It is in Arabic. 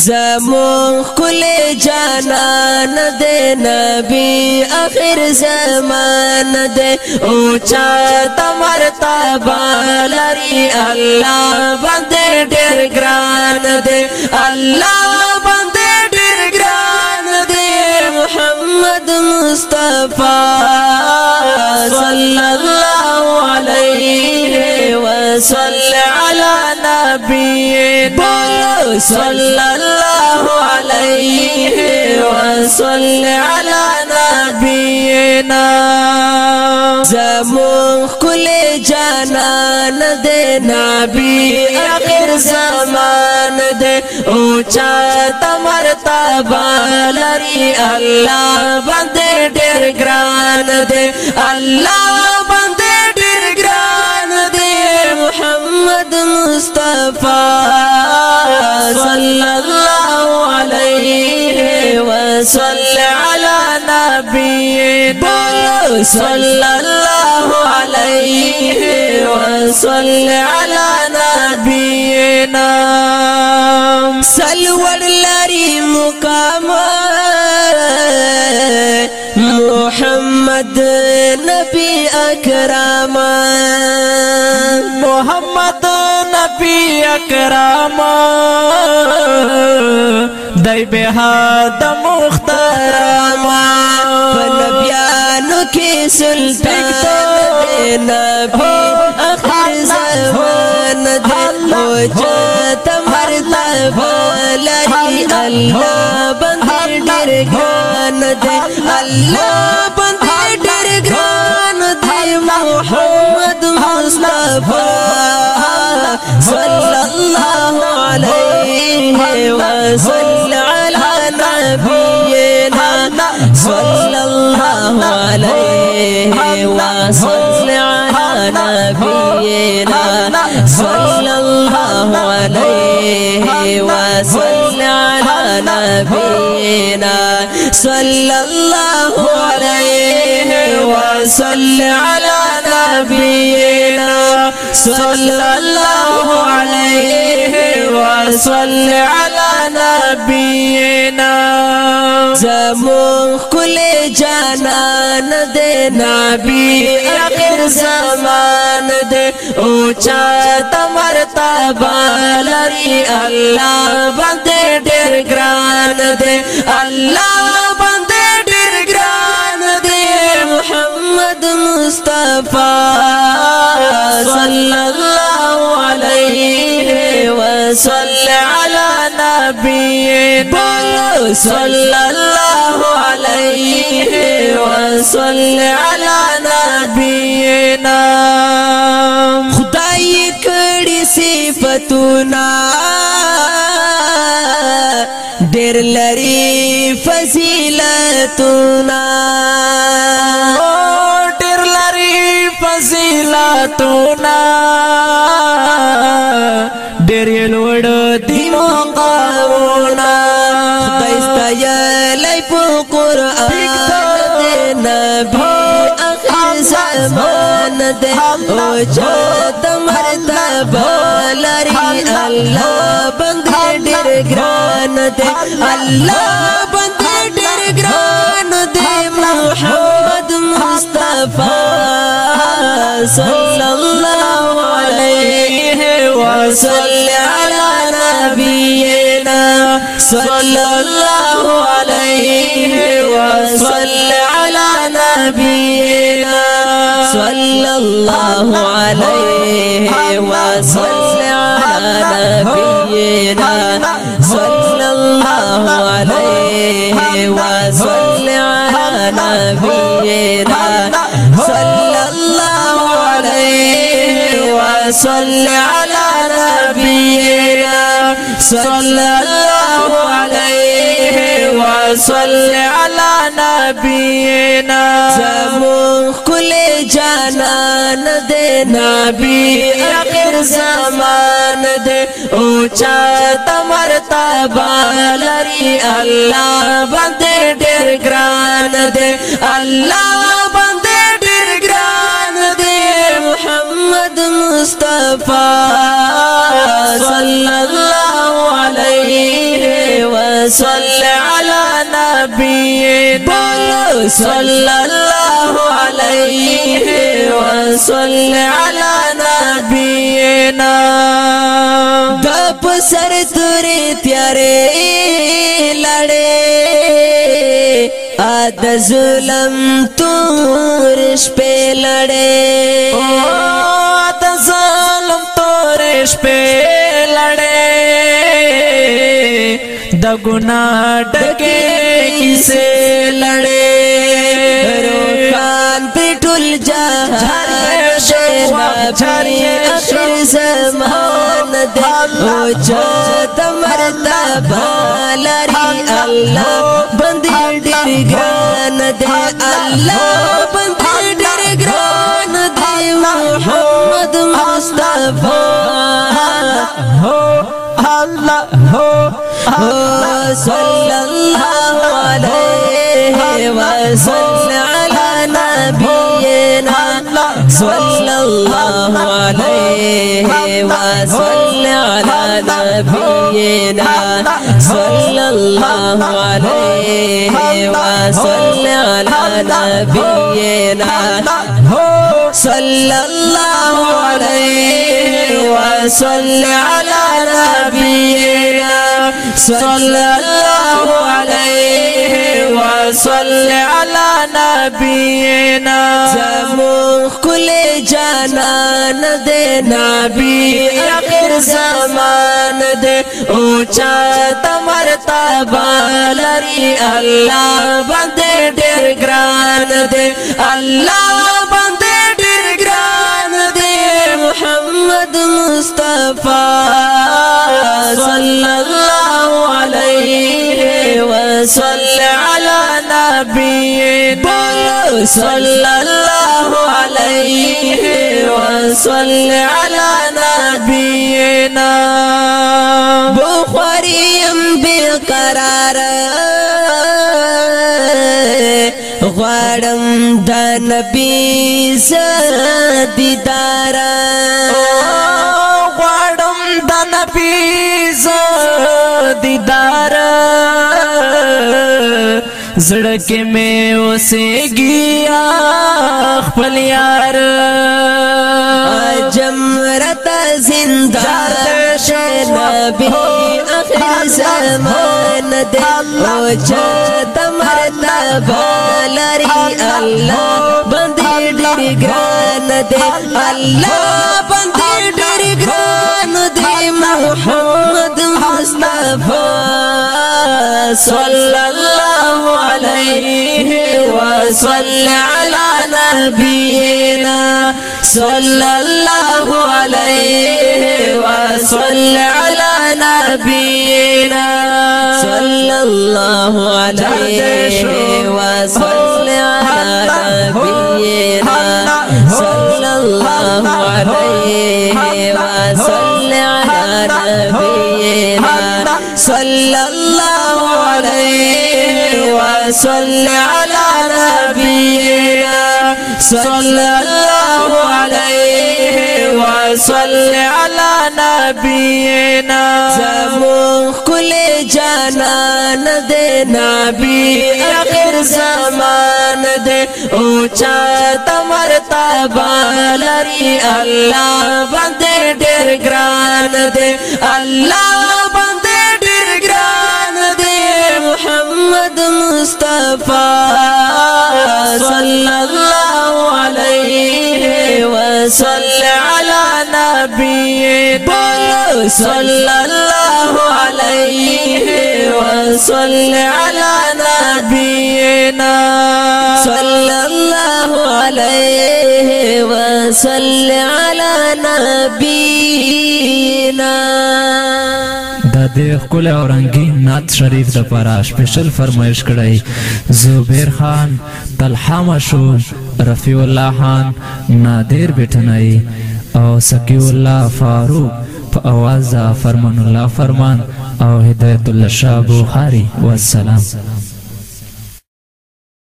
زمون کل جانان دے نبی، آخر زمان دے۔ اوچا تمرتبہ لری اللہ بندے ڈر گران دے۔ اللہ بندے ڈر گران دے۔ محمد مصطفیٰ صلی اللہ علیہ وسلم۔ علی نبینا صلی اللہ علیہ وسلم علی نبینا زمون کل جانان دے نبی آخر زمان دے اوچا تمرتبہ لری اللہ بندے ڈر گران دے اللہ محمد مصطفیٰ صلی اللہ علیہ وسلم. علی نبینا صلی اللہ علیہ وسلم. علی نبینا سلور لری مقام محمد نبی اکرام محمد نبی اکرام دای به د مخترم نبیانو کې سلطان نبی اخر زمان دې أو جت مرتبه لري الله بندر ډېر ګان دې الله علیه وسلم على نبينا. صلى الله عليه وسلم على نبينا. صلى الله عليه وسلم على نبينا. صلى الله عليه وسلم على نبينا. صلى الله عليه صل علی نبینا. زمون کل جانان دے. نبی اخر زمان دے. اوچا تمرتبہ لری اللہ بندے دیر گران دے. اللہ نبينا صلى الله عليه وسلم. على نبينا خدای کړي صفاتنا ډېر لري فضیلتنا ډېر لري فضیلتنا أو چت مرتبه لري الله بندې ډېر ګران دې الله بندې ډېر ګران دې محمد مصطفی صلی الله علیه وسلم على نبينا صلى الله عليه وسلم على نبينا صلى الله عليه وسلم على نبينا. صلى الله عليه وسلم. على نبينا صلى الله عليه وسلم. على نبينا صلى الله عليه على نبينا جانان دے نبی آخر زمان دے۔ اوچا تمرتبہ لری اللہ بندے ڈر گران دے۔ اللہ بندے ڈر گران دے۔ محمد مصطفی صلی اللہ علیہ صل على نبی صلی اللہ علیہ وسلم علی نبینا دپ سر توری تیارے لڑے آد ظلم تورش پہ لڑے۔ آد ظلم تورش پہ لڑے۔ د گنا ڈکے لڑے۔ روکان پہ ٹل جا زمان دے۔ ہاں، ہاں، ہاں۔ اللہ بندی ڈر گران دے۔ اللہ بندی ڈر گران دے۔ محمد مصطفیٰ ہو اللہ ہو صلی اللہ علیہ وسلم علی نبینا صلی اللہ علیہ وسلم علی نبینا صلی اللہ علیہ وسلم علی نبینا صلی اللہ علیہ وسلم على نبينا. صلى الله عليه وصل على نبينا. زموخ كل جانان دے نبی اخر زمان دے اوچا تمرتبہ لری اللہ بندے ډیر ګران دے اللہ محمد مصطفی صلی الله علیه وسلم. على نبينا صلى الله عليه وصل على نبينا بخاري بقرار. غواړم د نبی زدیدار غواړم دیدار زړه کې مې اوسېږي خپل یار. جمرت زندار نبی اخر زمان دے او چت مرتبہ لری اللہ بندی ډیر ګران دے الله بندی ډیر ګران دے محمد مصطفی صلى الله عليه وصل على نبينا. صلى الله عليه وصل على نبينا. صلى الله عليه وصل على نبينا. صلى الله عليه صلی اللہ علیہ وسلم علی نبینا صلی اللہ علیہ وسلم علی نبینا زموخ کل جانان دے نبی اخر زمان دے اوچا تمرتا بالری اللہ بندے ڈرگران دے اللہ صلی اللہ علیہ وسلم على نبينا صلى الله عليه وصل على نبينا. صلى الله عليه وسلم على نبينا. خپل اورنګین نات شریف د پاره سپیشل فرمایش کړی. زبیر خان طلحه مشهور رفیع الله خان نادر بټنای او سکی الله فاروق په اواز فرمان الله فرمان او هدایت الله شاه بخاری والسلام